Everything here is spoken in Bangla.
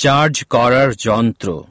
চার্জ করার যন্ত্র।